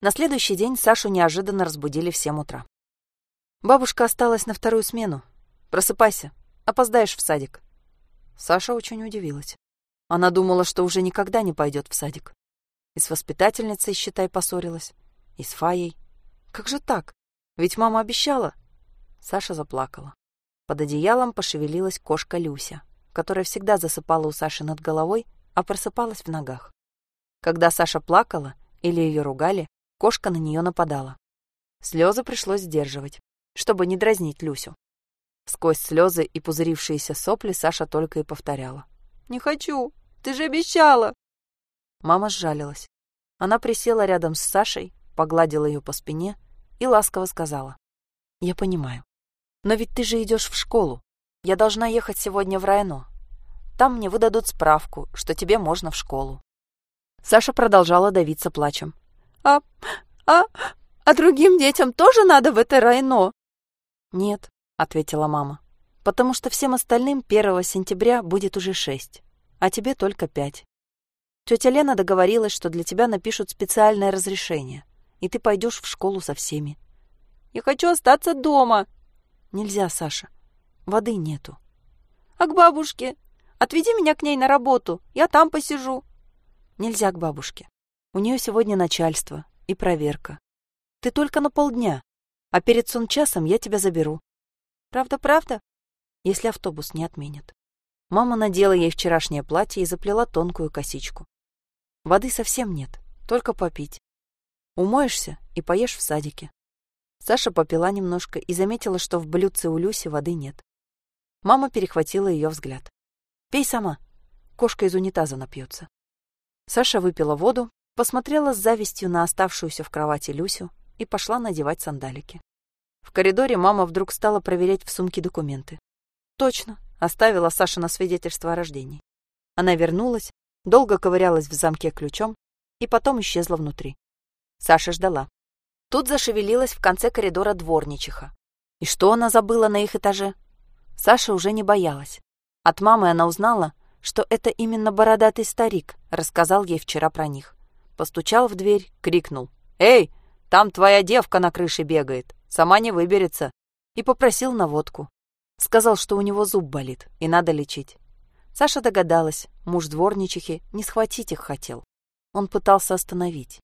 На следующий день Сашу неожиданно разбудили в 7 утра. Бабушка осталась на вторую смену. Просыпайся, опоздаешь в садик. Саша очень удивилась. Она думала, что уже никогда не пойдет в садик. И с воспитательницей, считай, поссорилась. И с Фаей. Как же так? Ведь мама обещала. Саша заплакала. Под одеялом пошевелилась кошка Люся, которая всегда засыпала у Саши над головой, а просыпалась в ногах. Когда Саша плакала или ее ругали, кошка на нее нападала. Слезы пришлось сдерживать, чтобы не дразнить Люсю. Сквозь слезы и пузырившиеся сопли Саша только и повторяла. «Не хочу! Ты же обещала!» Мама сжалилась. Она присела рядом с Сашей, погладила ее по спине и ласково сказала. «Я понимаю. Но ведь ты же идешь в школу. Я должна ехать сегодня в Райно. Там мне выдадут справку, что тебе можно в школу». Саша продолжала давиться плачем. «А... а... а другим детям тоже надо в это Райно?» «Нет», — ответила мама, «потому что всем остальным 1 сентября будет уже шесть, а тебе только пять. Тетя Лена договорилась, что для тебя напишут специальное разрешение, и ты пойдешь в школу со всеми. Я хочу остаться дома. Нельзя, Саша. Воды нету. А к бабушке? Отведи меня к ней на работу. Я там посижу. Нельзя к бабушке. У нее сегодня начальство и проверка. Ты только на полдня, а перед сончасом я тебя заберу. Правда-правда? Если автобус не отменят. Мама надела ей вчерашнее платье и заплела тонкую косичку. Воды совсем нет, только попить. Умоешься и поешь в садике. Саша попила немножко и заметила, что в блюдце у Люси воды нет. Мама перехватила ее взгляд. «Пей сама. Кошка из унитаза напьется». Саша выпила воду, посмотрела с завистью на оставшуюся в кровати Люсю и пошла надевать сандалики. В коридоре мама вдруг стала проверять в сумке документы. Точно, оставила Саша на свидетельство о рождении. Она вернулась, долго ковырялась в замке ключом и потом исчезла внутри. Саша ждала. Тут зашевелилась в конце коридора дворничиха. И что она забыла на их этаже? Саша уже не боялась. От мамы она узнала, что это именно бородатый старик рассказал ей вчера про них. Постучал в дверь, крикнул. «Эй, там твоя девка на крыше бегает, сама не выберется!» И попросил на водку. Сказал, что у него зуб болит и надо лечить. Саша догадалась, муж дворничихи не схватить их хотел. Он пытался остановить.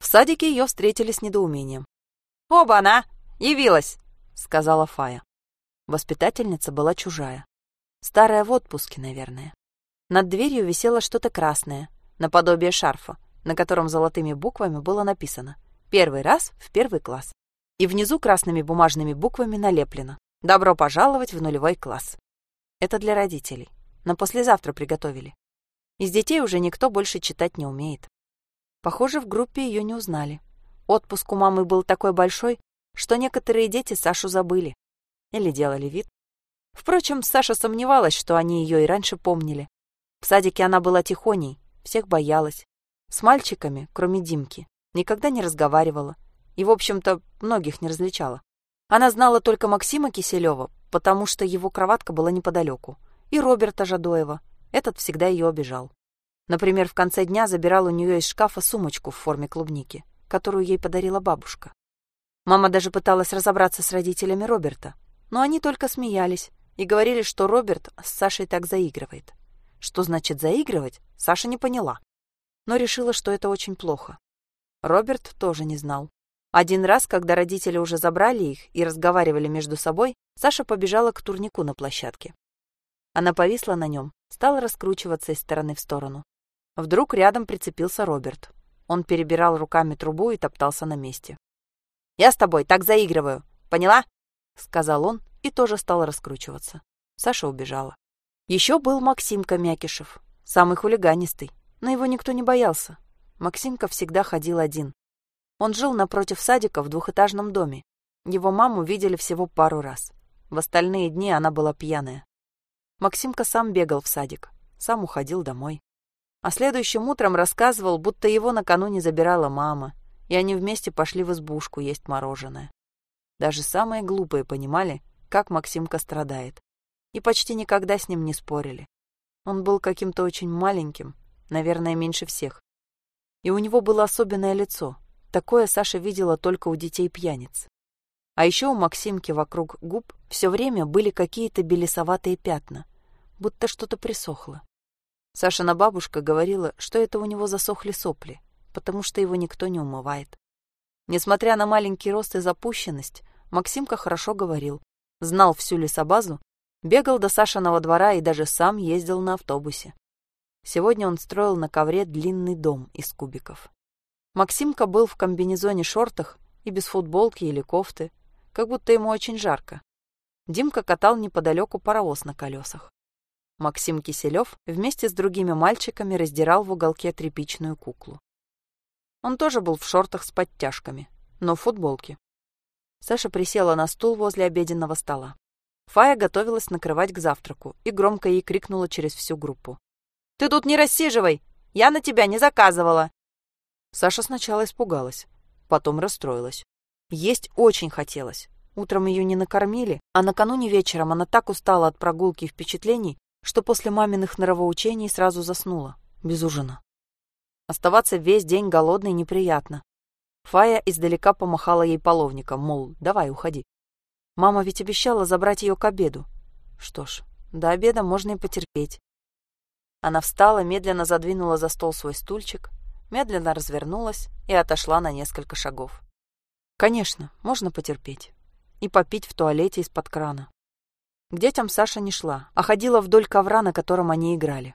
В садике ее встретили с недоумением. «Оба она! Явилась!» — сказала Фая. Воспитательница была чужая. Старая в отпуске, наверное. Над дверью висело что-то красное, наподобие шарфа, на котором золотыми буквами было написано «Первый раз в первый класс». И внизу красными бумажными буквами налеплено «Добро пожаловать в нулевой класс». Это для родителей. На послезавтра приготовили. Из детей уже никто больше читать не умеет. Похоже, в группе ее не узнали. Отпуск у мамы был такой большой, что некоторые дети Сашу забыли. Или делали вид. Впрочем, Саша сомневалась, что они ее и раньше помнили. В садике она была тихоней, всех боялась. С мальчиками, кроме Димки, никогда не разговаривала. И, в общем-то, многих не различала. Она знала только Максима Киселева, потому что его кроватка была неподалеку, и Роберта Жадоева. Этот всегда ее обижал. Например, в конце дня забирал у нее из шкафа сумочку в форме клубники, которую ей подарила бабушка. Мама даже пыталась разобраться с родителями Роберта, но они только смеялись и говорили, что Роберт с Сашей так заигрывает. Что значит заигрывать, Саша не поняла, но решила, что это очень плохо. Роберт тоже не знал. Один раз, когда родители уже забрали их и разговаривали между собой, Саша побежала к турнику на площадке. Она повисла на нем, стала раскручиваться из стороны в сторону. Вдруг рядом прицепился Роберт. Он перебирал руками трубу и топтался на месте. «Я с тобой так заигрываю, поняла?» — сказал он и тоже стал раскручиваться. Саша убежала. Еще был Максимка Мякишев, самый хулиганистый, но его никто не боялся. Максимка всегда ходил один, он жил напротив садика в двухэтажном доме. Его маму видели всего пару раз. В остальные дни она была пьяная. Максимка сам бегал в садик, сам уходил домой. А следующим утром рассказывал, будто его накануне забирала мама, и они вместе пошли в избушку есть мороженое. Даже самые глупые понимали, как Максимка страдает, и почти никогда с ним не спорили. Он был каким-то очень маленьким, наверное, меньше всех. И у него было особенное лицо, Такое Саша видела только у детей-пьяниц. А еще у Максимки вокруг губ все время были какие-то белесоватые пятна, будто что-то присохло. Сашина бабушка говорила, что это у него засохли сопли, потому что его никто не умывает. Несмотря на маленький рост и запущенность, Максимка хорошо говорил, знал всю лесобазу, бегал до Сашиного двора и даже сам ездил на автобусе. Сегодня он строил на ковре длинный дом из кубиков. Максимка был в комбинезоне-шортах и без футболки или кофты, как будто ему очень жарко. Димка катал неподалеку паровоз на колесах. Максим Киселев вместе с другими мальчиками раздирал в уголке тряпичную куклу. Он тоже был в шортах с подтяжками, но в футболке. Саша присела на стул возле обеденного стола. Фая готовилась накрывать к завтраку и громко ей крикнула через всю группу. «Ты тут не рассиживай! Я на тебя не заказывала!» Саша сначала испугалась, потом расстроилась. Есть очень хотелось. Утром ее не накормили, а накануне вечером она так устала от прогулки и впечатлений, что после маминых норовоучений сразу заснула, без ужина. Оставаться весь день голодной неприятно. Фая издалека помахала ей половником, мол, давай, уходи. Мама ведь обещала забрать ее к обеду. Что ж, до обеда можно и потерпеть. Она встала, медленно задвинула за стол свой стульчик, медленно развернулась и отошла на несколько шагов. Конечно, можно потерпеть. И попить в туалете из-под крана. К детям Саша не шла, а ходила вдоль ковра, на котором они играли.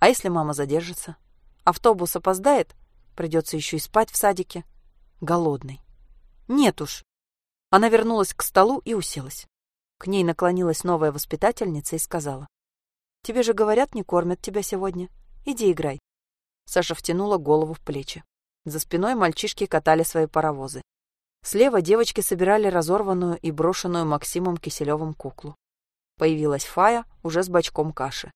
А если мама задержится? Автобус опоздает? Придется еще и спать в садике. Голодный. Нет уж. Она вернулась к столу и уселась. К ней наклонилась новая воспитательница и сказала. «Тебе же говорят, не кормят тебя сегодня. Иди играй». Саша втянула голову в плечи. За спиной мальчишки катали свои паровозы. Слева девочки собирали разорванную и брошенную Максимом Киселевым куклу. Появилась Фая уже с бачком каши.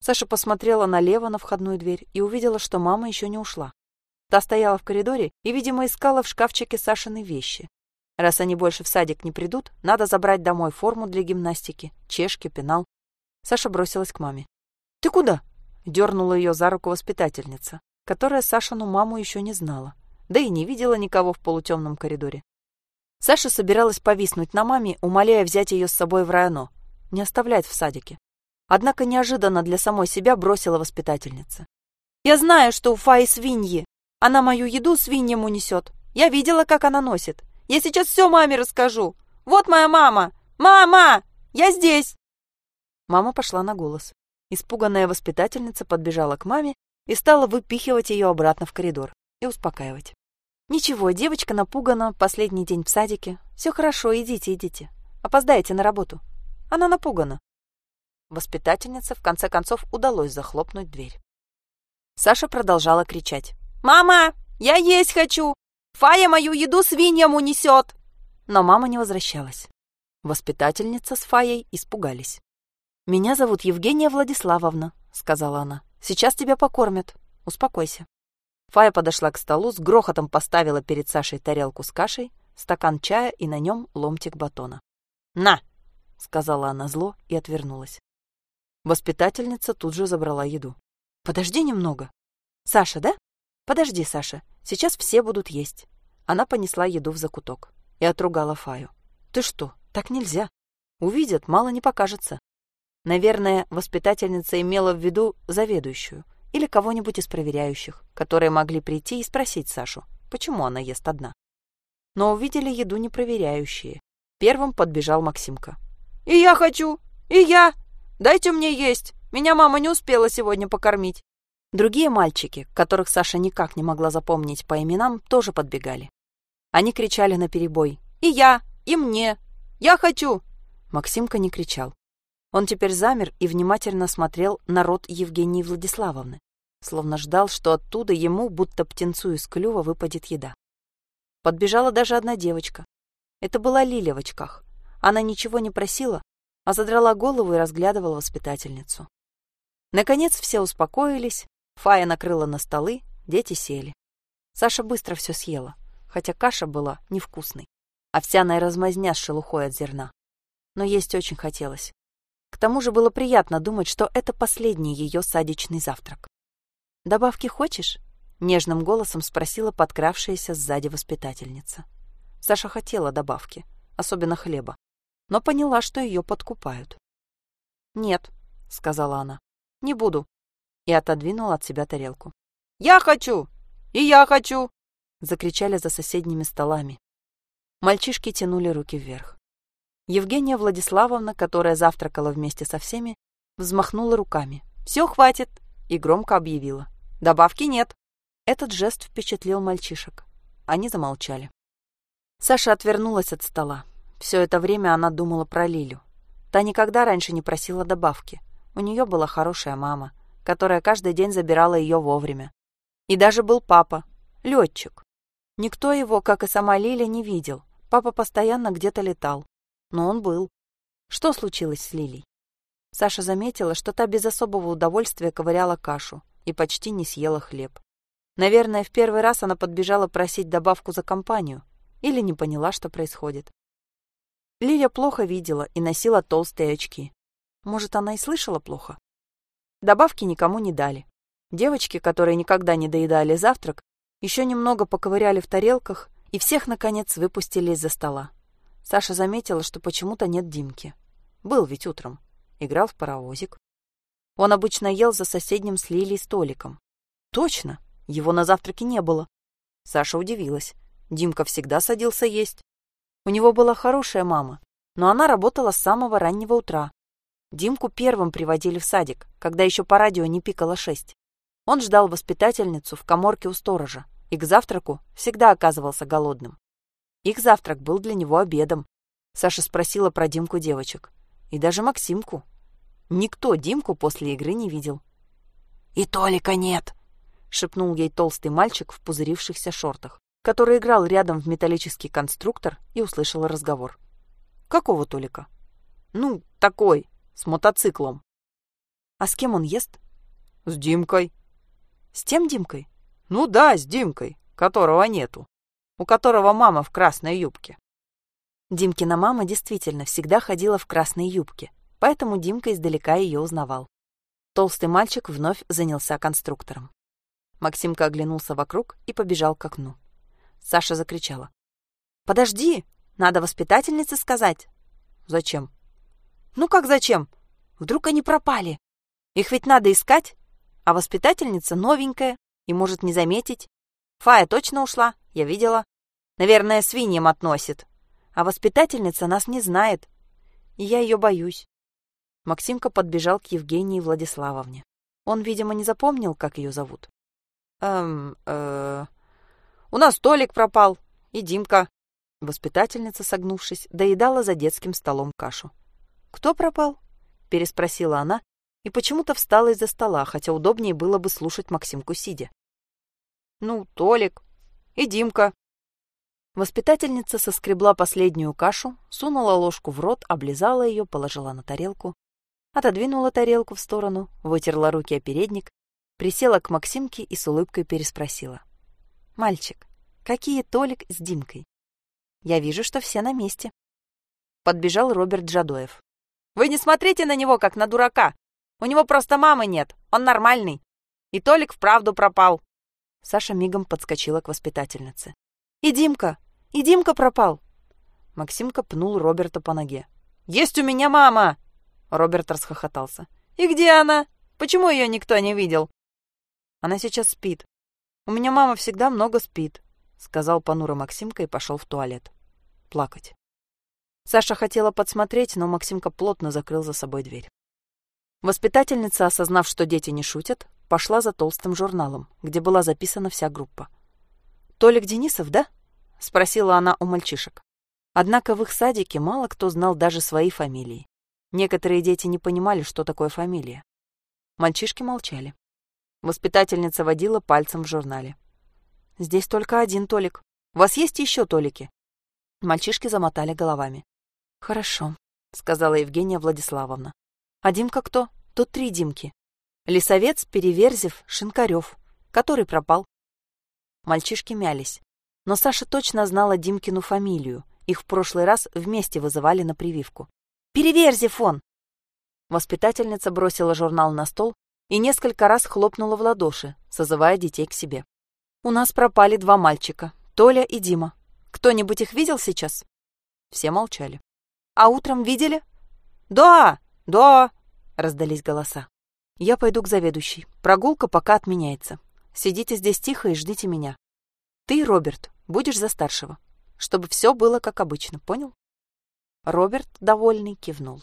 Саша посмотрела налево на входную дверь и увидела, что мама еще не ушла. Та стояла в коридоре и, видимо, искала в шкафчике Сашины вещи. Раз они больше в садик не придут, надо забрать домой форму для гимнастики, чешки, пенал. Саша бросилась к маме. «Ты куда?» — дернула ее за руку воспитательница, которая Сашину маму еще не знала да и не видела никого в полутемном коридоре. Саша собиралась повиснуть на маме, умоляя взять ее с собой в районо, не оставлять в садике. Однако неожиданно для самой себя бросила воспитательница. «Я знаю, что у Фаи свиньи. Она мою еду свиньям унесет. Я видела, как она носит. Я сейчас все маме расскажу. Вот моя мама! Мама! Я здесь!» Мама пошла на голос. Испуганная воспитательница подбежала к маме и стала выпихивать ее обратно в коридор и успокаивать. «Ничего, девочка напугана, последний день в садике. Все хорошо, идите, идите. Опоздаете на работу. Она напугана». Воспитательнице в конце концов удалось захлопнуть дверь. Саша продолжала кричать. «Мама, я есть хочу! Фая мою еду свиньям унесет!» Но мама не возвращалась. Воспитательница с Фаей испугались. «Меня зовут Евгения Владиславовна», — сказала она. «Сейчас тебя покормят. Успокойся». Фая подошла к столу, с грохотом поставила перед Сашей тарелку с кашей, стакан чая и на нем ломтик батона. «На!» — сказала она зло и отвернулась. Воспитательница тут же забрала еду. «Подожди немного». «Саша, да? Подожди, Саша. Сейчас все будут есть». Она понесла еду в закуток и отругала Фаю. «Ты что? Так нельзя. Увидят, мало не покажется». Наверное, воспитательница имела в виду заведующую, или кого-нибудь из проверяющих, которые могли прийти и спросить Сашу, почему она ест одна. Но увидели еду непроверяющие. Первым подбежал Максимка. «И я хочу! И я! Дайте мне есть! Меня мама не успела сегодня покормить!» Другие мальчики, которых Саша никак не могла запомнить по именам, тоже подбегали. Они кричали наперебой «И я! И мне! Я хочу!» Максимка не кричал. Он теперь замер и внимательно смотрел на рот Евгении Владиславовны, словно ждал, что оттуда ему, будто птенцу из клюва, выпадет еда. Подбежала даже одна девочка. Это была Лиля в очках. Она ничего не просила, а задрала голову и разглядывала воспитательницу. Наконец все успокоились, Фая накрыла на столы, дети сели. Саша быстро все съела, хотя каша была невкусной, овсяная размазня с шелухой от зерна. Но есть очень хотелось. К тому же было приятно думать, что это последний ее садичный завтрак. «Добавки хочешь?» — Нежным голосом спросила подкравшаяся сзади воспитательница. Саша хотела добавки, особенно хлеба, но поняла, что ее подкупают. «Нет», — сказала она, — «не буду», и отодвинула от себя тарелку. «Я хочу! И я хочу!» — закричали за соседними столами. Мальчишки тянули руки вверх. Евгения Владиславовна, которая завтракала вместе со всеми, взмахнула руками. «Все, хватит!» и громко объявила. «Добавки нет!» Этот жест впечатлил мальчишек. Они замолчали. Саша отвернулась от стола. Все это время она думала про Лилю. Та никогда раньше не просила добавки. У нее была хорошая мама, которая каждый день забирала ее вовремя. И даже был папа, летчик. Никто его, как и сама Лиля, не видел. Папа постоянно где-то летал. Но он был. Что случилось с Лилей? Саша заметила, что та без особого удовольствия ковыряла кашу и почти не съела хлеб. Наверное, в первый раз она подбежала просить добавку за компанию или не поняла, что происходит. Лиля плохо видела и носила толстые очки. Может, она и слышала плохо? Добавки никому не дали. Девочки, которые никогда не доедали завтрак, еще немного поковыряли в тарелках и всех, наконец, выпустили из-за стола. Саша заметила, что почему-то нет Димки. Был ведь утром. Играл в паровозик. Он обычно ел за соседним с Лилией столиком. Точно! Его на завтраке не было. Саша удивилась. Димка всегда садился есть. У него была хорошая мама, но она работала с самого раннего утра. Димку первым приводили в садик, когда еще по радио не пикало шесть. Он ждал воспитательницу в коморке у сторожа и к завтраку всегда оказывался голодным. Их завтрак был для него обедом. Саша спросила про Димку девочек. И даже Максимку. Никто Димку после игры не видел. «И Толика нет!» шепнул ей толстый мальчик в пузырившихся шортах, который играл рядом в металлический конструктор и услышал разговор. «Какого Толика?» «Ну, такой, с мотоциклом». «А с кем он ест?» «С Димкой». «С тем Димкой?» «Ну да, с Димкой, которого нету, у которого мама в красной юбке». Димкина мама действительно всегда ходила в красной юбке, поэтому Димка издалека ее узнавал. Толстый мальчик вновь занялся конструктором. Максимка оглянулся вокруг и побежал к окну. Саша закричала. «Подожди! Надо воспитательнице сказать!» «Зачем?» «Ну как зачем? Вдруг они пропали? Их ведь надо искать, а воспитательница новенькая и может не заметить. Фая точно ушла, я видела. Наверное, свиньям относит. А воспитательница нас не знает, и я ее боюсь». Максимка подбежал к Евгении Владиславовне. Он, видимо, не запомнил, как ее зовут. Эм, э, у нас Толик пропал и Димка. Воспитательница, согнувшись, доедала за детским столом кашу. Кто пропал? переспросила она и почему-то встала из-за стола, хотя удобнее было бы слушать Максимку сидя. Ну, Толик и Димка. Воспитательница соскребла последнюю кашу, сунула ложку в рот, облизала ее, положила на тарелку, отодвинула тарелку в сторону, вытерла руки о передник присела к Максимке и с улыбкой переспросила. «Мальчик, какие Толик с Димкой? Я вижу, что все на месте». Подбежал Роберт Джадоев. «Вы не смотрите на него, как на дурака. У него просто мамы нет, он нормальный. И Толик вправду пропал». Саша мигом подскочила к воспитательнице. «И Димка! И Димка пропал!» Максимка пнул Роберта по ноге. «Есть у меня мама!» Роберт расхохотался. «И где она? Почему ее никто не видел? Она сейчас спит. У меня мама всегда много спит», — сказал понуро Максимка и пошел в туалет. Плакать. Саша хотела подсмотреть, но Максимка плотно закрыл за собой дверь. Воспитательница, осознав, что дети не шутят, пошла за толстым журналом, где была записана вся группа. «Толик Денисов, да?» — спросила она у мальчишек. Однако в их садике мало кто знал даже свои фамилии. Некоторые дети не понимали, что такое фамилия. Мальчишки молчали. Воспитательница водила пальцем в журнале. «Здесь только один Толик. У вас есть еще Толики?» Мальчишки замотали головами. «Хорошо», — сказала Евгения Владиславовна. «А Димка кто? Тут три Димки. Лисовец, Переверзев, Шинкарев. Который пропал?» Мальчишки мялись. Но Саша точно знала Димкину фамилию. Их в прошлый раз вместе вызывали на прививку. «Переверзев он!» Воспитательница бросила журнал на стол и несколько раз хлопнула в ладоши, созывая детей к себе. У нас пропали два мальчика, Толя и Дима. Кто-нибудь их видел сейчас? Все молчали. А утром видели? Да, да, раздались голоса. Я пойду к заведующей. Прогулка пока отменяется. Сидите здесь тихо и ждите меня. Ты, Роберт, будешь за старшего, чтобы все было как обычно, понял? Роберт, довольный, кивнул.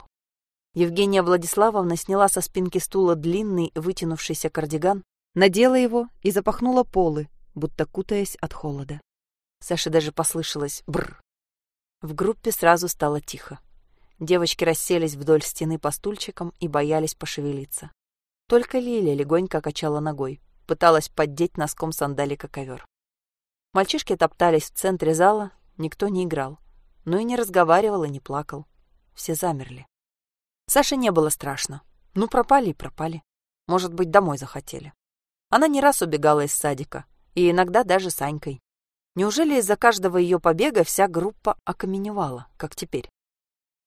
Евгения Владиславовна сняла со спинки стула длинный вытянувшийся кардиган, надела его и запахнула полы, будто кутаясь от холода. Саше даже послышалось «бр». В группе сразу стало тихо. Девочки расселись вдоль стены по стульчикам и боялись пошевелиться. Только Лиля легонько качала ногой, пыталась поддеть носком сандалика ковер. Мальчишки топтались в центре зала, никто не играл, но и не разговаривал и не плакал. Все замерли. Саше не было страшно. Ну, пропали и пропали. Может быть, домой захотели. Она не раз убегала из садика, и иногда даже с Анькой. Неужели из-за каждого ее побега вся группа окаменевала, как теперь?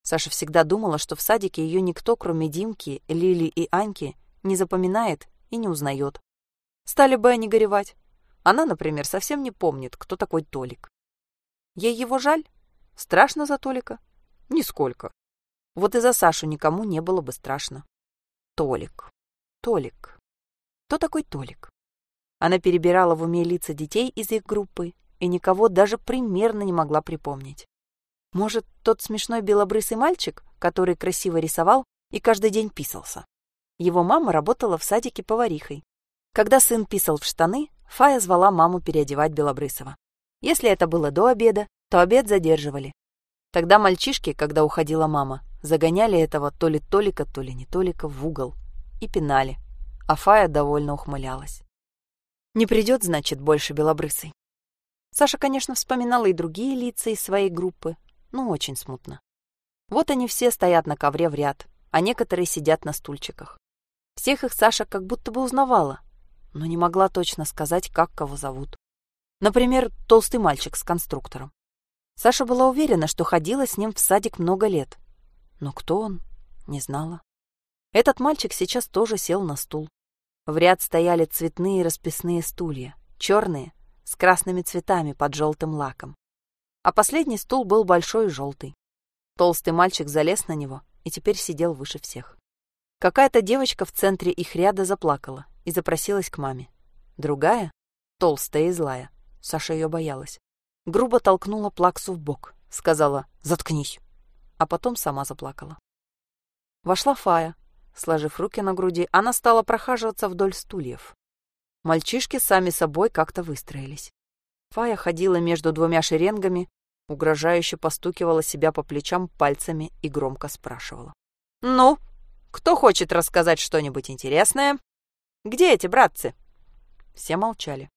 Саша всегда думала, что в садике ее никто, кроме Димки, Лили и Аньки, не запоминает и не узнает. Стали бы они горевать. Она, например, совсем не помнит, кто такой Толик. Ей его жаль? Страшно за Толика? Нисколько. Вот и за Сашу никому не было бы страшно. Толик. Толик. Кто такой Толик? Она перебирала в уме лица детей из их группы и никого даже примерно не могла припомнить. Может, тот смешной белобрысый мальчик, который красиво рисовал и каждый день писался. Его мама работала в садике поварихой. Когда сын писал в штаны, Фая звала маму переодевать Белобрысова. Если это было до обеда, то обед задерживали. Тогда мальчишки, когда уходила мама, загоняли этого то ли Толика, то ли не Толика в угол и пинали, а Фая довольно ухмылялась. Не придет, значит, больше белобрысый. Саша, конечно, вспоминала и другие лица из своей группы, но очень смутно. Вот они все стоят на ковре в ряд, а некоторые сидят на стульчиках. Всех их Саша как будто бы узнавала, но не могла точно сказать, как кого зовут. Например, толстый мальчик с конструктором. Саша была уверена, что ходила с ним в садик много лет, но кто он, не знала. Этот мальчик сейчас тоже сел на стул. В ряд стояли цветные расписные стулья, черные, с красными цветами под желтым лаком. А последний стул был большой и желтый. Толстый мальчик залез на него и теперь сидел выше всех. Какая-то девочка в центре их ряда заплакала и запросилась к маме. Другая, толстая и злая, Саша ее боялась, грубо толкнула Плаксу в бок, сказала «Заткнись» а потом сама заплакала. Вошла Фая. Сложив руки на груди, она стала прохаживаться вдоль стульев. Мальчишки сами собой как-то выстроились. Фая ходила между двумя шеренгами, угрожающе постукивала себя по плечам пальцами и громко спрашивала. «Ну, кто хочет рассказать что-нибудь интересное? Где эти братцы?» Все молчали.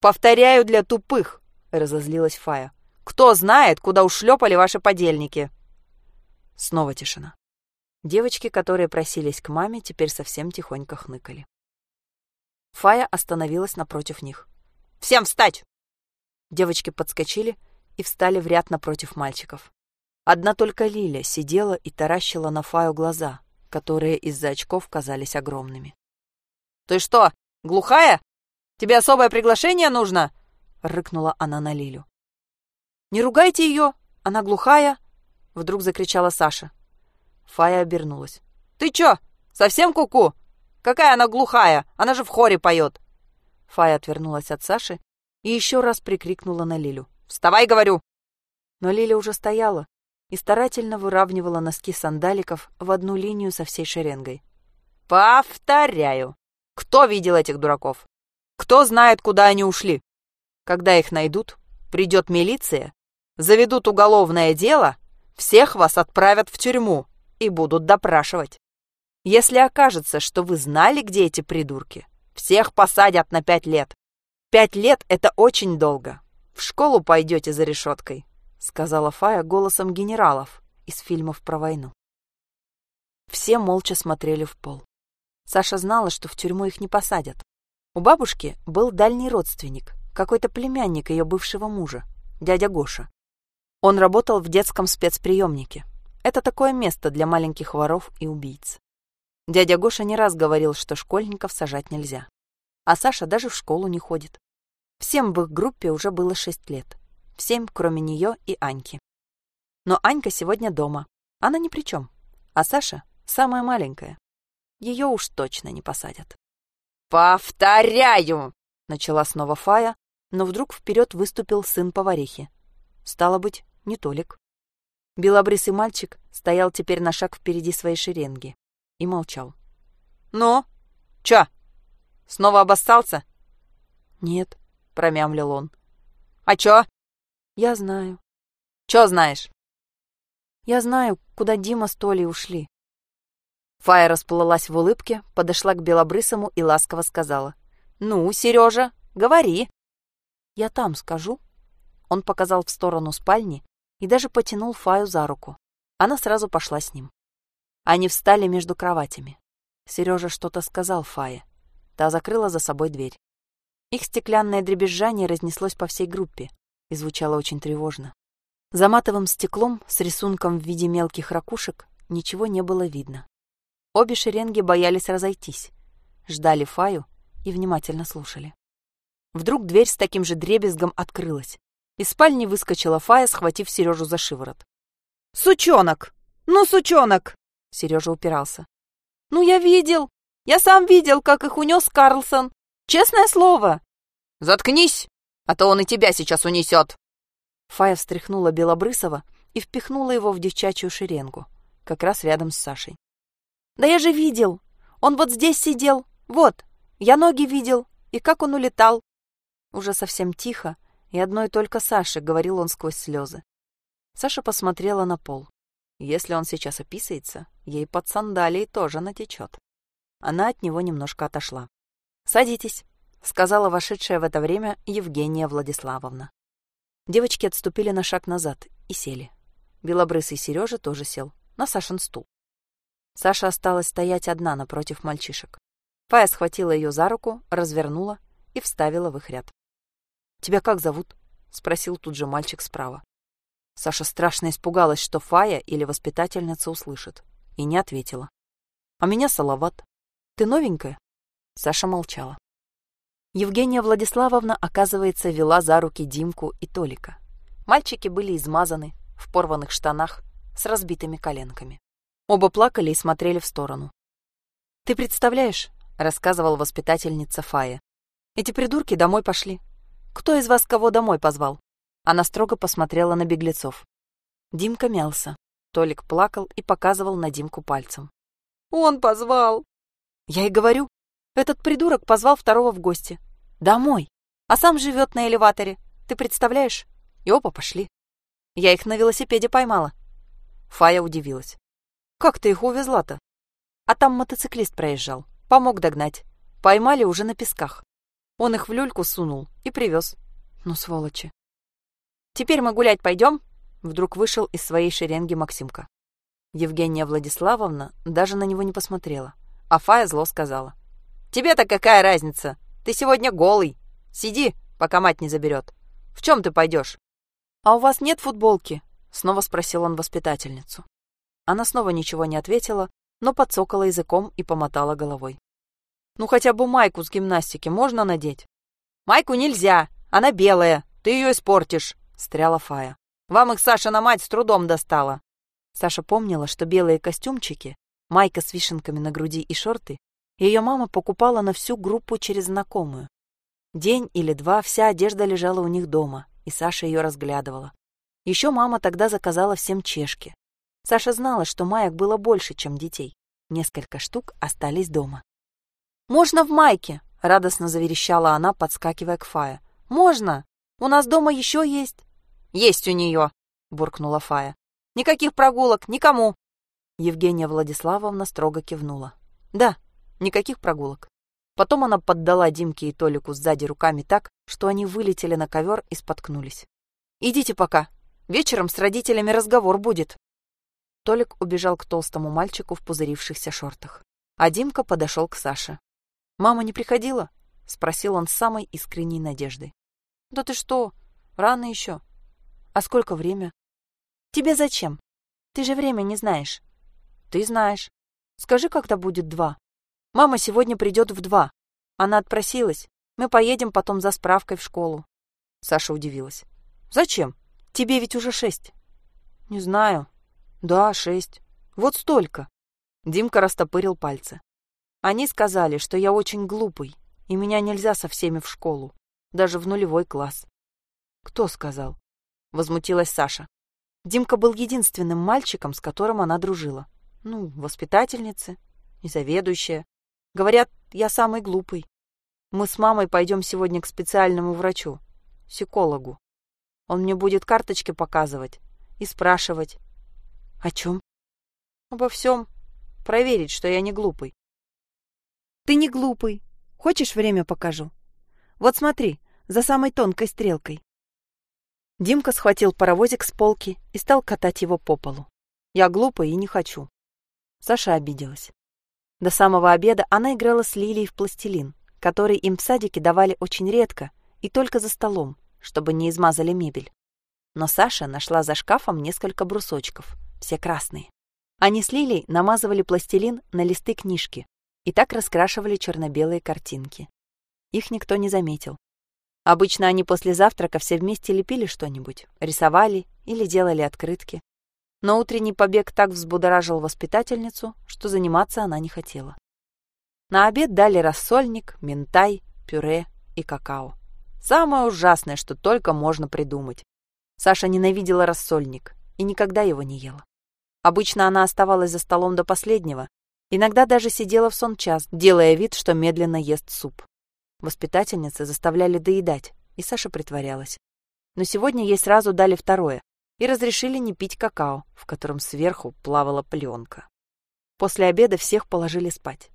«Повторяю для тупых!» — разозлилась Фая. «Кто знает, куда ушлепали ваши подельники?» Снова тишина. Девочки, которые просились к маме, теперь совсем тихонько хныкали. Фая остановилась напротив них. «Всем встать!» Девочки подскочили и встали в ряд напротив мальчиков. Одна только Лиля сидела и таращила на Фаю глаза, которые из-за очков казались огромными. «Ты что, глухая? Тебе особое приглашение нужно?» — рыкнула она на Лилю. «Не ругайте ее, она глухая, Вдруг закричала Саша. Фая обернулась. «Ты чё, совсем куку? -ку? Какая она глухая? Она же в хоре поет!» Фая отвернулась от Саши и еще раз прикрикнула на Лилю. «Вставай, говорю!» Но Лиля уже стояла и старательно выравнивала носки сандаликов в одну линию со всей шеренгой. «Повторяю! Кто видел этих дураков? Кто знает, куда они ушли? Когда их найдут, придет милиция, заведут уголовное дело, всех вас отправят в тюрьму и будут допрашивать. Если окажется, что вы знали, где эти придурки, всех посадят на пять лет. Пять лет — это очень долго. В школу пойдете за решеткой, — сказала Фая голосом генералов из фильмов про войну. Все молча смотрели в пол. Саша знала, что в тюрьму их не посадят. У бабушки был дальний родственник, какой-то племянник ее бывшего мужа, дядя Гоша. Он работал в детском спецприемнике. Это такое место для маленьких воров и убийц. Дядя Гоша не раз говорил, что школьников сажать нельзя. А Саша даже в школу не ходит. Всем в их группе уже было шесть лет. Всем, кроме нее и Аньки. Но Анька сегодня дома. Она ни при чем. А Саша самая маленькая. Ее уж точно не посадят. «Повторяю!» — начала снова Фая, но вдруг вперед выступил сын поварихи. Стало быть, не Толик. Белобрысый мальчик стоял теперь на шаг впереди своей шеренги и молчал. «Ну, чё, снова обоссался?» «Нет», — промямлил он. «А чё?» «Я знаю». «Чё знаешь?» «Я знаю, куда Дима с Толей ушли». Фая расплылась в улыбке, подошла к Белобрысому и ласково сказала. «Ну, Сережа, говори». «Я там скажу». Он показал в сторону спальни и даже потянул Фаю за руку. Она сразу пошла с ним. Они встали между кроватями. Сережа что-то сказал Фае. Та закрыла за собой дверь. Их стеклянное дребезжание разнеслось по всей группе и звучало очень тревожно. За матовым стеклом с рисунком в виде мелких ракушек ничего не было видно. Обе шеренги боялись разойтись, ждали Фаю и внимательно слушали. Вдруг дверь с таким же дребезгом открылась. Из спальни выскочила Фая, схватив Сережу за шиворот. «Сучонок! Ну, сучонок!» Сережа упирался. «Ну, я видел! Я сам видел, как их унес Карлсон! Честное слово!» «Заткнись, а то он и тебя сейчас унесет!» Фая встряхнула Белобрысова и впихнула его в девчачью шеренгу, как раз рядом с Сашей. «Да я же видел! Он вот здесь сидел! Вот! Я ноги видел! И как он улетал!» Уже совсем тихо, и одной только Саше говорил он сквозь слезы. Саша посмотрела на пол. Если он сейчас описается, ей под сандалией тоже натечет. Она от него немножко отошла. «Садитесь», — сказала вошедшая в это время Евгения Владиславовна. Девочки отступили на шаг назад и сели. Белобрысый Сережа тоже сел на Сашин стул. Саша осталась стоять одна напротив мальчишек. Фая схватила ее за руку, развернула и вставила в их ряд. «Тебя как зовут?» — спросил тут же мальчик справа. Саша страшно испугалась, что Фая или воспитательница услышит, и не ответила. «А меня Салават. Ты новенькая?» Саша молчала. Евгения Владиславовна, оказывается, вела за руки Димку и Толика. Мальчики были измазаны, в порванных штанах, с разбитыми коленками. Оба плакали и смотрели в сторону. «Ты представляешь?» — рассказывала воспитательница Фая. «Эти придурки домой пошли. Кто из вас кого домой позвал?» Она строго посмотрела на беглецов. Димка мялся. Толик плакал и показывал на Димку пальцем. «Он позвал!» «Я и говорю, этот придурок позвал второго в гости. Домой. А сам живет на элеваторе. Ты представляешь? И оба пошли. Я их на велосипеде поймала». Фая удивилась. «Как ты их увезла-то?» А там мотоциклист проезжал. Помог догнать. Поймали уже на песках. Он их в люльку сунул и привез. Ну, сволочи. «Теперь мы гулять пойдем?» Вдруг вышел из своей шеренги Максимка. Евгения Владиславовна даже на него не посмотрела, а Фая зло сказала. «Тебе-то какая разница? Ты сегодня голый. Сиди, пока мать не заберет. В чем ты пойдешь?» «А у вас нет футболки?» Снова спросил он воспитательницу. Она снова ничего не ответила, но подсокала языком и помотала головой. Ну хотя бы майку с гимнастики можно надеть? Майку нельзя, она белая, ты ее испортишь, стряла Фая. Вам их Саша на мать с трудом достала. Саша помнила, что белые костюмчики, майка с вишенками на груди и шорты ее мама покупала на всю группу через знакомую. День или два вся одежда лежала у них дома, и Саша ее разглядывала. Еще мама тогда заказала всем чешки. Саша знала, что маек было больше, чем детей. Несколько штук остались дома. «Можно в майке!» — радостно заверещала она, подскакивая к Фае. «Можно! У нас дома еще есть!» «Есть у нее!» — буркнула Фая. «Никаких прогулок, никому!» Евгения Владиславовна строго кивнула. «Да, никаких прогулок». Потом она поддала Димке и Толику сзади руками так, что они вылетели на ковер и споткнулись. «Идите пока. Вечером с родителями разговор будет». Толик убежал к толстому мальчику в пузырившихся шортах. А Димка подошел к Саше. «Мама не приходила?» — спросил он с самой искренней надеждой. «Да ты что? Рано еще. А сколько время?» «Тебе зачем? Ты же время не знаешь». «Ты знаешь. Скажи, когда будет два. Мама сегодня придет в два. Она отпросилась. Мы поедем потом за справкой в школу. Саша удивилась. Зачем? Тебе ведь уже шесть. Не знаю. Да, шесть. Вот столько. Димка растопырил пальцы. Они сказали, что я очень глупый, и меня нельзя со всеми в школу, даже в нулевой класс. Кто сказал? Возмутилась Саша. Димка был единственным мальчиком, с которым она дружила. Ну, воспитательницы и заведующая. Говорят, я самый глупый. Мы с мамой пойдем сегодня к специальному врачу, психологу. Он мне будет карточки показывать и спрашивать. О чем? Обо всем. Проверить, что я не глупый. Ты не глупый. Хочешь, время покажу? Вот смотри, за самой тонкой стрелкой. Димка схватил паровозик с полки и стал катать его по полу. Я глупый и не хочу. Саша обиделась. До самого обеда она играла с Лилией в пластилин, который им в садике давали очень редко и только за столом, чтобы не измазали мебель. Но Саша нашла за шкафом несколько брусочков, все красные. Они с Лилей намазывали пластилин на листы книжки и так раскрашивали черно-белые картинки. Их никто не заметил. Обычно они после завтрака все вместе лепили что-нибудь, рисовали или делали открытки. Но утренний побег так взбудоражил воспитательницу, что заниматься она не хотела. На обед дали рассольник, ментай, пюре и какао. Самое ужасное, что только можно придумать. Саша ненавидела рассольник и никогда его не ела. Обычно она оставалась за столом до последнего, иногда даже сидела в сон час, делая вид, что медленно ест суп. Воспитательницы заставляли доедать, и Саша притворялась. Но сегодня ей сразу дали второе и разрешили не пить какао, в котором сверху плавала пленка. После обеда всех положили спать.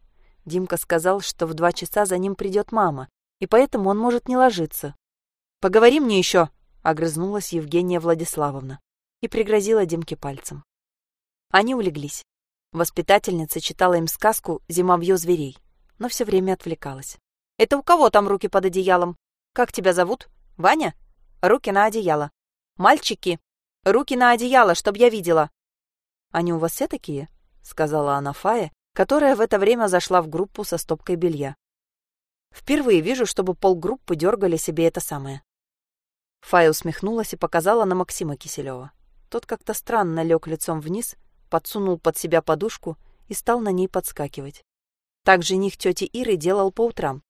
Димка сказал, что в два часа за ним придет мама, и поэтому он может не ложиться. «Поговори мне еще!» — огрызнулась Евгения Владиславовна и пригрозила Димке пальцем. Они улеглись. Воспитательница читала им сказку «Зимовье зверей», но все время отвлекалась. Это у кого там руки под одеялом? Как тебя зовут? Ваня? Руки на одеяло. Мальчики, руки на одеяло, чтоб я видела. Они у вас все такие? Сказала она Фае, которая в это время зашла в группу со стопкой белья. Впервые вижу, чтобы полгруппы дергали себе это самое. Фая усмехнулась и показала на Максима Киселева. Тот как-то странно лег лицом вниз, подсунул под себя подушку и стал на ней подскакивать. Так жених тети Иры делал по утрам,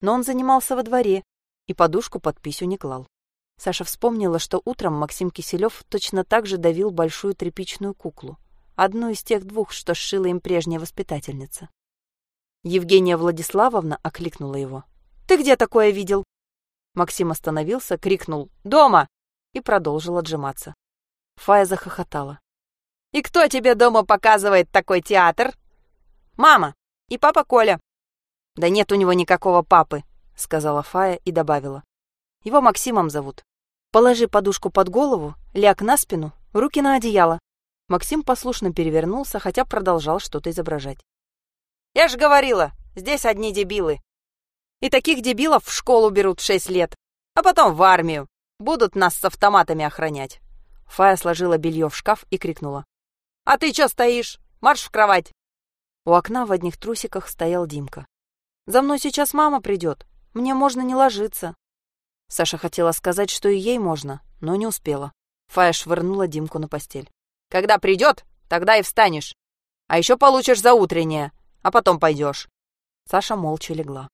но он занимался во дворе и подушку под писю не клал. Саша вспомнила, что утром Максим Киселев точно так же давил большую тряпичную куклу, одну из тех двух, что сшила им прежняя воспитательница. Евгения Владиславовна окликнула его. «Ты где такое видел?» Максим остановился, крикнул «Дома!» и продолжил отжиматься. Фая захохотала. «И кто тебе дома показывает такой театр?» «Мама и папа Коля. «Да нет у него никакого папы», — сказала Фая и добавила. «Его Максимом зовут. Положи подушку под голову, ляг на спину, руки на одеяло». Максим послушно перевернулся, хотя продолжал что-то изображать. «Я же говорила, здесь одни дебилы. И таких дебилов в школу берут в шесть лет, а потом в армию. Будут нас с автоматами охранять». Фая сложила белье в шкаф и крикнула. «А ты чё стоишь? Марш в кровать!» У окна в одних трусиках стоял Димка. За мной сейчас мама придет. Мне можно не ложиться». Саша хотела сказать, что и ей можно, но не успела. Фая швырнула Димку на постель. «Когда придет, тогда и встанешь. А еще получишь за утреннее, а потом пойдешь». Саша молча легла.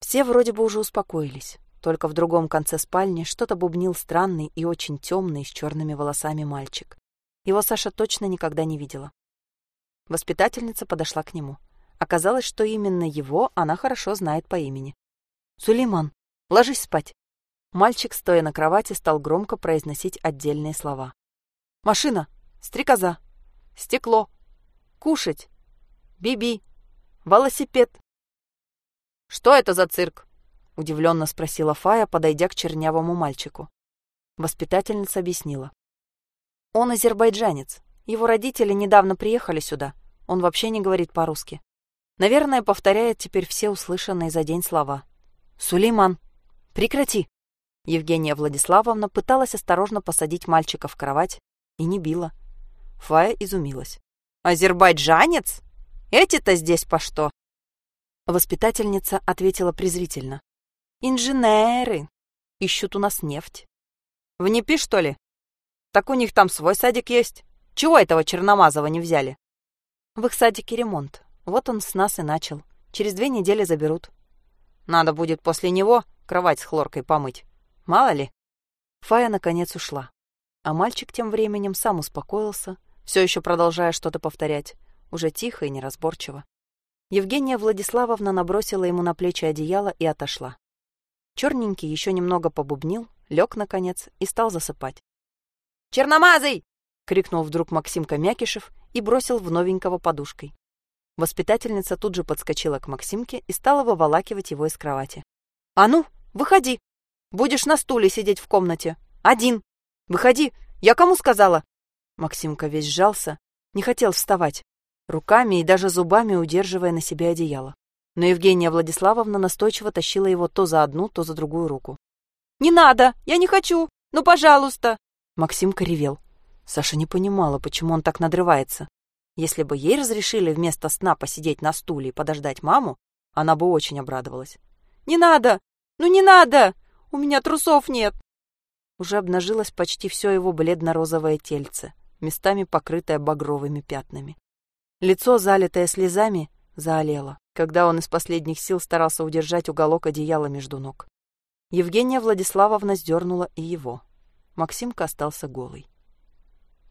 Все вроде бы уже успокоились. Только в другом конце спальни что-то бубнил странный и очень темный с черными волосами мальчик. Его Саша точно никогда не видела. Воспитательница подошла к нему. Оказалось, что именно его она хорошо знает по имени. «Сулейман, ложись спать!» Мальчик, стоя на кровати, стал громко произносить отдельные слова. «Машина! Стрекоза! Стекло! Кушать! Биби! Велосипед!» «Что это за цирк?» — удивленно спросила Фая, подойдя к чернявому мальчику. Воспитательница объяснила. «Он азербайджанец. Его родители недавно приехали сюда. Он вообще не говорит по-русски. Наверное, повторяет теперь все услышанные за день слова. «Сулейман, прекрати!» Евгения Владиславовна пыталась осторожно посадить мальчика в кровать и не била. Фая изумилась. «Азербайджанец? Эти-то здесь по что?» Воспитательница ответила презрительно. Инженеры. Ищут у нас нефть. В НИПИ, что ли? Так у них там свой садик есть. Чего этого Черномазова не взяли? В их садике ремонт. Вот он с нас и начал. Через две недели заберут. Надо будет после него кровать с хлоркой помыть. Мало ли. Фая наконец ушла. А мальчик тем временем сам успокоился, все еще продолжая что-то повторять, уже тихо и неразборчиво. Евгения Владиславовна набросила ему на плечи одеяло и отошла. Черненький еще немного побубнил, лег, наконец, и стал засыпать. «Черномазый!» — крикнул вдруг Максимка Мякишев и бросил в новенького подушкой. Воспитательница тут же подскочила к Максимке и стала выволакивать его из кровати. «А ну, выходи! Будешь на стуле сидеть в комнате. Один! Выходи! Я кому сказала?» Максимка весь сжался, не хотел вставать, руками и даже зубами удерживая на себе одеяло. Но Евгения Владиславовна настойчиво тащила его то за одну, то за другую руку. «Не надо! Я не хочу! Ну, пожалуйста!» Максимка ревел. Саша не понимала, почему он так надрывается. Если бы ей разрешили вместо сна посидеть на стуле и подождать маму, она бы очень обрадовалась. «Не надо! Ну не надо! У меня трусов нет!» Уже обнажилось почти все его бледно-розовое тельце, местами покрытое багровыми пятнами. Лицо, залитое слезами, заолело, когда он из последних сил старался удержать уголок одеяла между ног. Евгения Владиславовна сдернула и его. Максимка остался голый.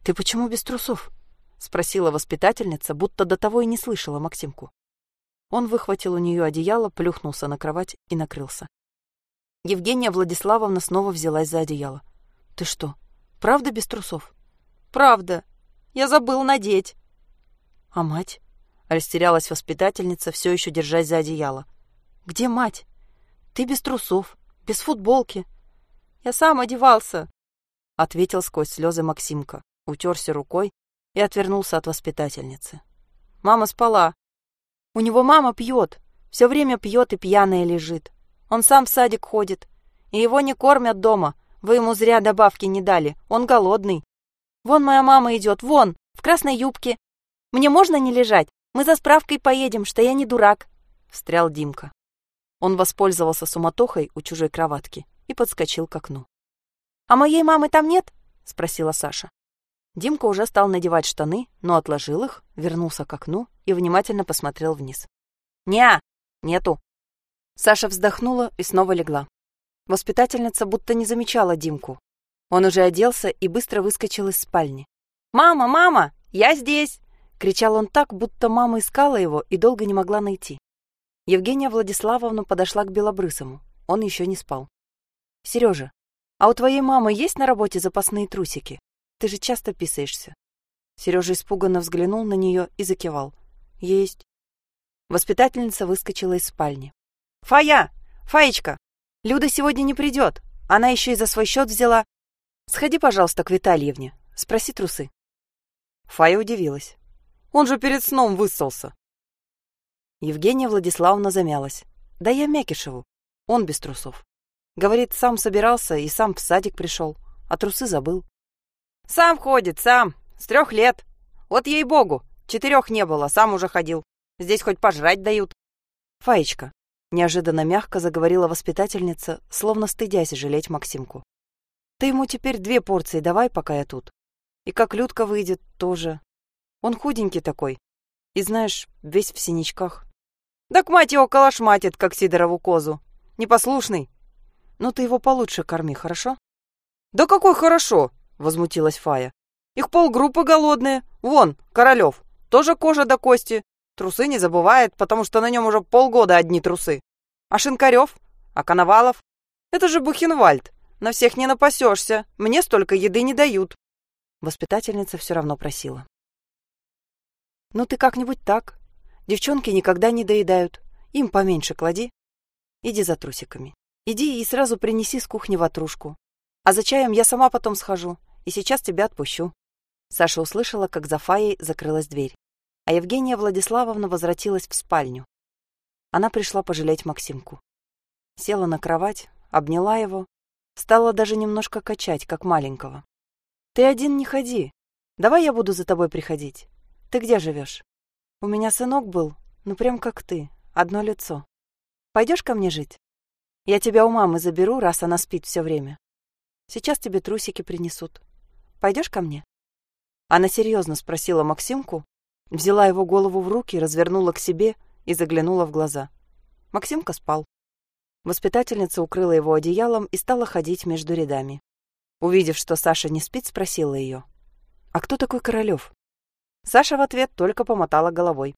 «Ты почему без трусов?» — спросила воспитательница, будто до того и не слышала Максимку. Он выхватил у нее одеяло, плюхнулся на кровать и накрылся. Евгения Владиславовна снова взялась за одеяло. «Ты что, правда без трусов?» «Правда. Я забыл надеть». «А мать?» — растерялась воспитательница, все еще держась за одеяло. «Где мать? Ты без трусов, без футболки». «Я сам одевался», — ответил сквозь слезы Максимка, утерся рукой и отвернулся от воспитательницы. Мама спала. У него мама пьет, все время пьет и пьяная лежит. Он сам в садик ходит, и его не кормят дома. Вы ему зря добавки не дали, он голодный. Вон моя мама идет, вон, в красной юбке. Мне можно не лежать? Мы за справкой поедем, что я не дурак. Встрял Димка. Он воспользовался суматохой у чужой кроватки и подскочил к окну. «А моей мамы там нет?» — спросила Саша. Димка уже стал надевать штаны, но отложил их, вернулся к окну и внимательно посмотрел вниз. «Неа! Нету!» Саша вздохнула и снова легла. Воспитательница будто не замечала Димку. Он уже оделся и быстро выскочил из спальни. «Мама, мама! Я здесь!» Кричал он так, будто мама искала его и долго не могла найти. Евгения Владиславовна подошла к Белобрысому. Он еще не спал. «Сережа, а у твоей мамы есть на работе запасные трусики?» Ты же часто писаешься. Сережа испуганно взглянул на нее и закивал. Есть. Воспитательница выскочила из спальни. Фая! Фаечка! Люда сегодня не придет. Она еще и за свой счет взяла. Сходи, пожалуйста, к Витальевне. Спроси трусы. Фая удивилась. Он же перед сном выссался. Евгения Владиславовна замялась. Да я Мякишеву. Он без трусов. Говорит, сам собирался и сам в садик пришел, а трусы забыл. Сам ходит, сам. С трех лет. Вот ей-богу, четырех не было, сам уже ходил. Здесь хоть пожрать дают. Фаечка, неожиданно мягко заговорила воспитательница, словно стыдясь жалеть Максимку. Ты ему теперь две порции давай, пока я тут. И как Людка выйдет, тоже. Он худенький такой. И знаешь, весь в синячках. Так мать его калашматит, как Сидорову козу. Непослушный. Ну ты его получше корми, хорошо? Да какой хорошо? — возмутилась Фая. «Их полгруппы голодные. Вон, Королев. Тоже кожа до кости. Трусы не забывает, потому что на нем уже полгода одни трусы. А Шинкарев? А Коновалов? Это же Бухенвальд. На всех не напасешься. Мне столько еды не дают». Воспитательница все равно просила. «Ну ты как-нибудь так. Девчонки никогда не доедают. Им поменьше клади. Иди за трусиками. Иди и сразу принеси с кухни ватрушку. А за чаем я сама потом схожу и сейчас тебя отпущу». Саша услышала, как за Фаей закрылась дверь, а Евгения Владиславовна возвратилась в спальню. Она пришла пожалеть Максимку. Села на кровать, обняла его, стала даже немножко качать, как маленького. «Ты один не ходи. Давай я буду за тобой приходить. Ты где живешь? У меня сынок был, ну прям как ты, одно лицо. Пойдешь ко мне жить?» Я тебя у мамы заберу, раз она спит все время. Сейчас тебе трусики принесут. Пойдешь ко мне?» Она серьезно спросила Максимку, взяла его голову в руки, развернула к себе и заглянула в глаза. Максимка спал. Воспитательница укрыла его одеялом и стала ходить между рядами. Увидев, что Саша не спит, спросила ее. «А кто такой Королев?» Саша в ответ только помотала головой.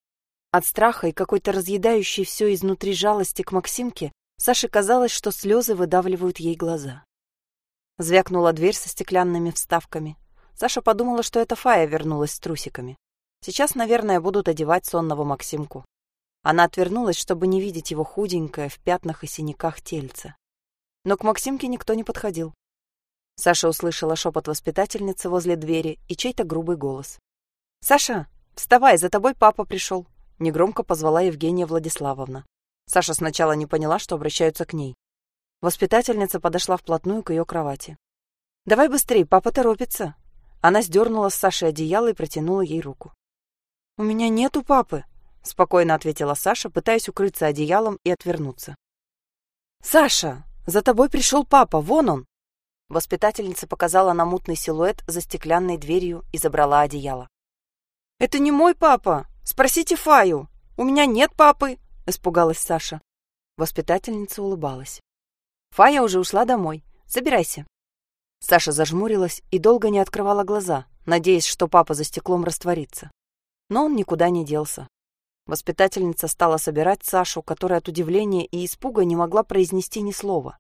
От страха и какой-то разъедающей все изнутри жалости к Максимке Саше казалось, что слезы выдавливают ей глаза. Звякнула дверь со стеклянными вставками. Саша подумала, что это Фая вернулась с трусиками. Сейчас, наверное, будут одевать сонного Максимку. Она отвернулась, чтобы не видеть его худенькое в пятнах и синяках тельце. Но к Максимке никто не подходил. Саша услышала шепот воспитательницы возле двери и чей-то грубый голос. «Саша, вставай, за тобой папа пришел!» Негромко позвала Евгения Владиславовна. Саша сначала не поняла, что обращаются к ней. Воспитательница подошла вплотную к ее кровати. «Давай быстрее, папа торопится!» Она сдернула с Саши одеяло и протянула ей руку. «У меня нету папы», — спокойно ответила Саша, пытаясь укрыться одеялом и отвернуться. «Саша, за тобой пришел папа, вон он!» Воспитательница показала на мутный силуэт за стеклянной дверью и забрала одеяло. «Это не мой папа! Спросите Фаю! У меня нет папы!» испугалась Саша. Воспитательница улыбалась. Фая уже ушла домой. Собирайся. Саша зажмурилась и долго не открывала глаза, надеясь, что папа за стеклом растворится. Но он никуда не делся. Воспитательница стала собирать Сашу, которая от удивления и испуга не могла произнести ни слова.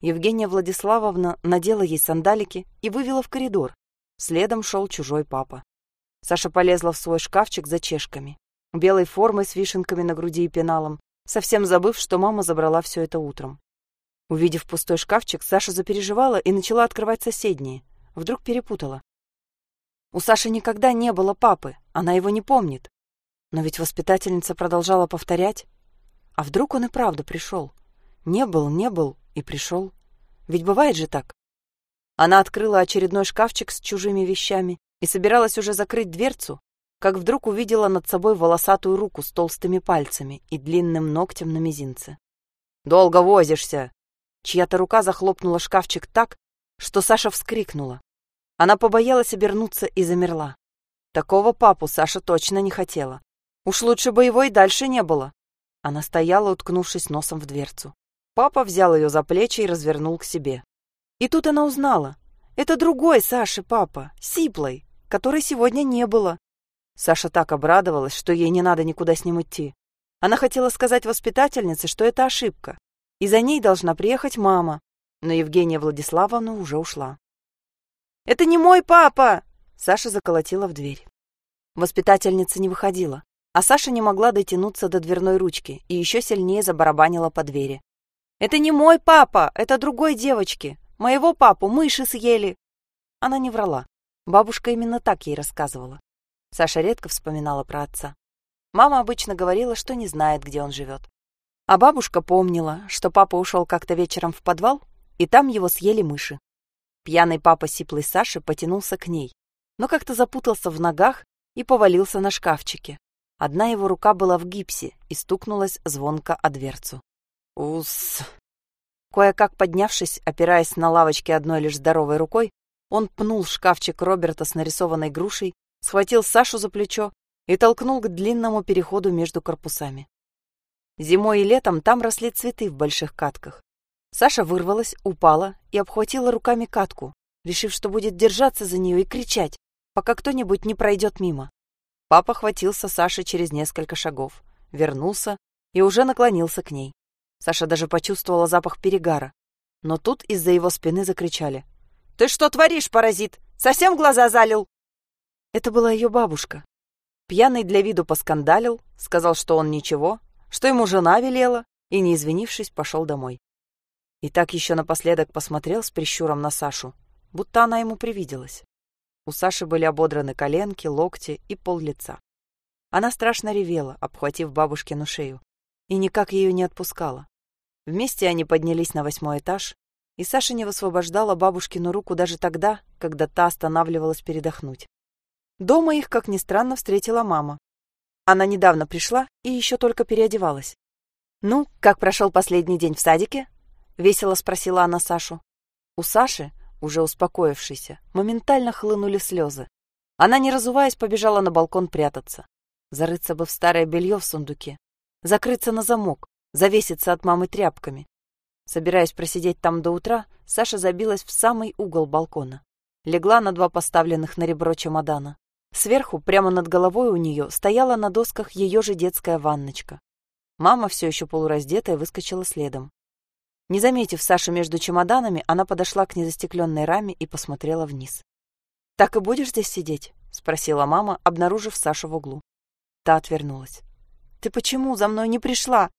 Евгения Владиславовна надела ей сандалики и вывела в коридор. Следом шел чужой папа. Саша полезла в свой шкафчик за чешками белой формой с вишенками на груди и пеналом, совсем забыв, что мама забрала все это утром. Увидев пустой шкафчик, Саша запереживала и начала открывать соседние. Вдруг перепутала. У Саши никогда не было папы, она его не помнит. Но ведь воспитательница продолжала повторять. А вдруг он и правда пришел? Не был, не был и пришел. Ведь бывает же так. Она открыла очередной шкафчик с чужими вещами и собиралась уже закрыть дверцу, как вдруг увидела над собой волосатую руку с толстыми пальцами и длинным ногтем на мизинце. «Долго возишься!» Чья-то рука захлопнула шкафчик так, что Саша вскрикнула. Она побоялась обернуться и замерла. Такого папу Саша точно не хотела. Уж лучше бы его и дальше не было. Она стояла, уткнувшись носом в дверцу. Папа взял ее за плечи и развернул к себе. И тут она узнала. Это другой Саши папа, Сиплой, которой сегодня не было. Саша так обрадовалась, что ей не надо никуда с ним идти. Она хотела сказать воспитательнице, что это ошибка, и за ней должна приехать мама, но Евгения Владиславовна уже ушла. «Это не мой папа!» Саша заколотила в дверь. Воспитательница не выходила, а Саша не могла дотянуться до дверной ручки и еще сильнее забарабанила по двери. «Это не мой папа, это другой девочки. Моего папу мыши съели!» Она не врала. Бабушка именно так ей рассказывала. Саша редко вспоминала про отца. Мама обычно говорила, что не знает, где он живет. А бабушка помнила, что папа ушел как-то вечером в подвал, и там его съели мыши. Пьяный папа сиплый Саши потянулся к ней, но как-то запутался в ногах и повалился на шкафчике. Одна его рука была в гипсе и стукнулась звонко о дверцу. Ус. Кое-как поднявшись, опираясь на лавочке одной лишь здоровой рукой, он пнул шкафчик Роберта с нарисованной грушей схватил Сашу за плечо и толкнул к длинному переходу между корпусами. Зимой и летом там росли цветы в больших катках. Саша вырвалась, упала и обхватила руками катку, решив, что будет держаться за нее и кричать, пока кто-нибудь не пройдет мимо. Папа хватился Саши через несколько шагов, вернулся и уже наклонился к ней. Саша даже почувствовала запах перегара. Но тут из-за его спины закричали. «Ты что творишь, паразит? Совсем глаза залил?» Это была ее бабушка. Пьяный для виду поскандалил, сказал, что он ничего, что ему жена велела, и, не извинившись, пошел домой. И так еще напоследок посмотрел с прищуром на Сашу, будто она ему привиделась. У Саши были ободраны коленки, локти и пол лица. Она страшно ревела, обхватив бабушкину шею, и никак ее не отпускала. Вместе они поднялись на восьмой этаж, и Саша не высвобождала бабушкину руку даже тогда, когда та останавливалась передохнуть. Дома их, как ни странно, встретила мама. Она недавно пришла и еще только переодевалась. «Ну, как прошел последний день в садике?» — весело спросила она Сашу. У Саши, уже успокоившейся, моментально хлынули слезы. Она, не разуваясь, побежала на балкон прятаться. Зарыться бы в старое белье в сундуке, закрыться на замок, завеситься от мамы тряпками. Собираясь просидеть там до утра, Саша забилась в самый угол балкона. Легла на два поставленных на ребро чемодана. Сверху, прямо над головой у нее, стояла на досках ее же детская ванночка. Мама, все еще полураздетая, выскочила следом. Не заметив Сашу между чемоданами, она подошла к незастекленной раме и посмотрела вниз. «Так и будешь здесь сидеть?» — спросила мама, обнаружив Сашу в углу. Та отвернулась. «Ты почему за мной не пришла?»